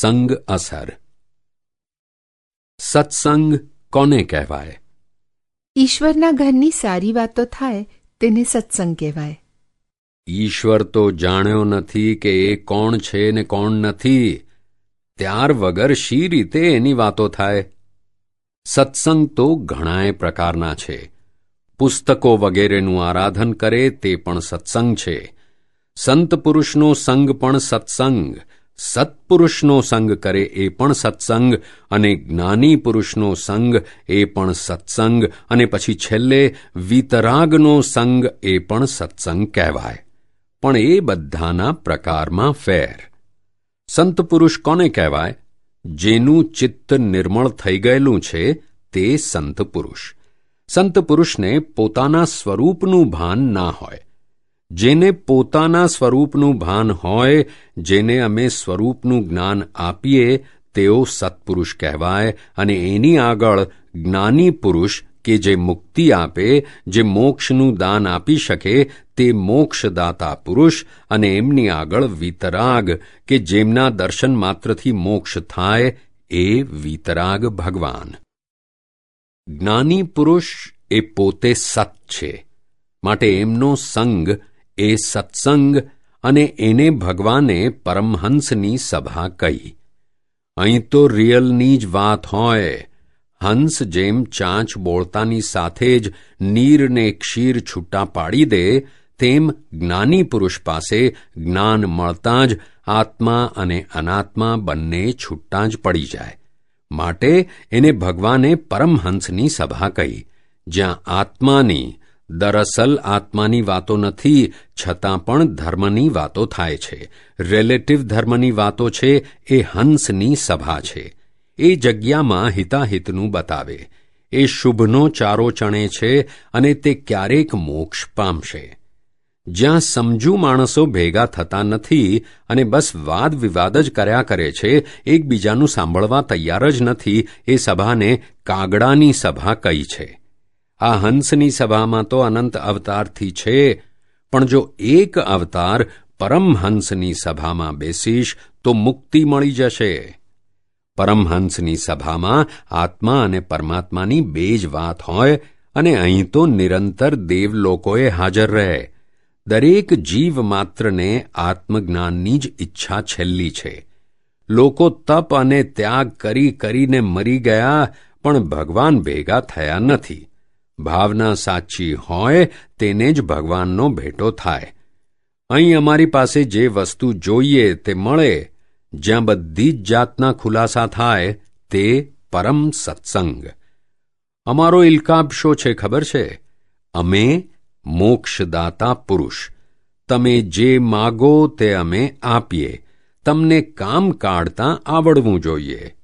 સંગ અસર. સત્સંગ કોને કહેવાય? ઈશ્વરના ઘરની સારી વાતો થાય તેને સત્સંગ કહેવાય. ઈશ્વર તો જાણ્યો નથી કે એ કોણ છે ને કોણ નથી. ત્યાર વગર શી રીતે એની વાતો થાય? સત્સંગ તો ઘણાય પ્રકારના છે. પુસ્તકો વગેરેનું આરાધન કરે તે પણ સત્સંગ છે. સંત પુરુષનો સંગ પણ સત્સંગ. સત્પુરુષનો સંગ કરે એ પણ સત્સંગ અને જ્ઞાની પુરુષનો સંગ એ પણ સત્સંગ અને પછી છેલ્લે વિતરાગનો સંગ એ પણ સત્સંગ કહેવાય. પણ એ બધાના પ્રકારમાં ફેર. સંત પુરુષ કોને કહેવાય? જેનું ચિત્ત નિર્મળ થઈ ગયેલું છે તે સંત પુરુષ. સંત પુરુષને પોતાના સ્વરૂપનું ભાન ના હોય. જેને પોતાના સ્વરૂપનું ભાન હોય, જેને અમે સ્વરૂપનું જ્ઞાન આપીએ, તેઓ સત્પુરુષ કહેવાય અને એની આગળ જ્ઞાની પુરુષ કે જે મુક્તિ આપે, જે મોક્ષનું દાન આપી શકે, તે મોક્ષદાતા પુરુષ અને એમની આગળ વિતરાગ કે જેમના દર્શન માત્રથી મોક્ષ થાય, એ વિતરાગ ભગવાન. જ્ઞાની પુરુષ એ પોતે સત છે, માટે એમનો સંગ એ સત્સંગ અને એને ભગવાને પરમહંસની સભા કહી. અહીં તો રિયલની જ વાત હોય. હંસ જેમ ચાંચ બોળતાની સાથે જ નીરને ક્ષીર છૂટા પાડી દે, તેમ જ્ઞાની પુરુષ પાસે જ્ઞાન મળતાં જ આત્મા અને અનાત્મા બંને છૂટા જ પડી જાય. માટે એને ભગવાને પરમહંસની સભા કહી, જ્યાં આત્માની દરઅસલ આત્માની વાતો નથી, છતાં પણ ધર્મની વાતો થાય છે. રિલેટિવ ધર્મની વાતો છે, એ હંસની સભા છે. એ જગ્યામાં હિતાહિતનું બતાવે. એ શુભનો ચારો ચણે છે અને તે ક્યારેક મોક્ષ પામશે. જ્યાં સમજુ માણસો ભેગા થતા નથી અને બસ વાદ વિવાદ જ કર્યા કરે છે, એકબીજાનું સાંભળવા તૈયાર જ નથી, એ સભાને કાગડાની સભા કહી છે. આ હંસની સભામાં તો અનંત અવતારથી છે, પણ જો એક અવતાર પરમહંસની સભામાં બેસીશ, તો મુક્તિ મળી જશે. પરમહંસની સભામાં આત્મા અને પરમાત્માની બે જ વાત હોય, અને અહીં તો નિરંતર દેવ લોકોએ હાજર રહે. દરેક જીવ માત્રને આત્મજ્ઞાનની જ ઈચ્છા છેલ્લી છે. લોકો તપ અને ત્યાગ કરી કરીને મરી ગયા, પણ ભગવાન ભેગા થયા નથી. ભાવના સાચી હોય તેને જ ભગવાનનો ભેટો થાય. અહીં અમારી પાસે જે વસ્તુ જોઈએ તે મળે. જ્યાં બધી જ જાતના ખુલાસા થાય તે પરમ સત્સંગ. અમારો ઇલકાબ શો છે ખબર છે? અમે મોક્ષદાતા પુરુષ. તમે જે માગો તે અમે આપીએ. તમને કામ કાઢતા આવડવું જોઈએ.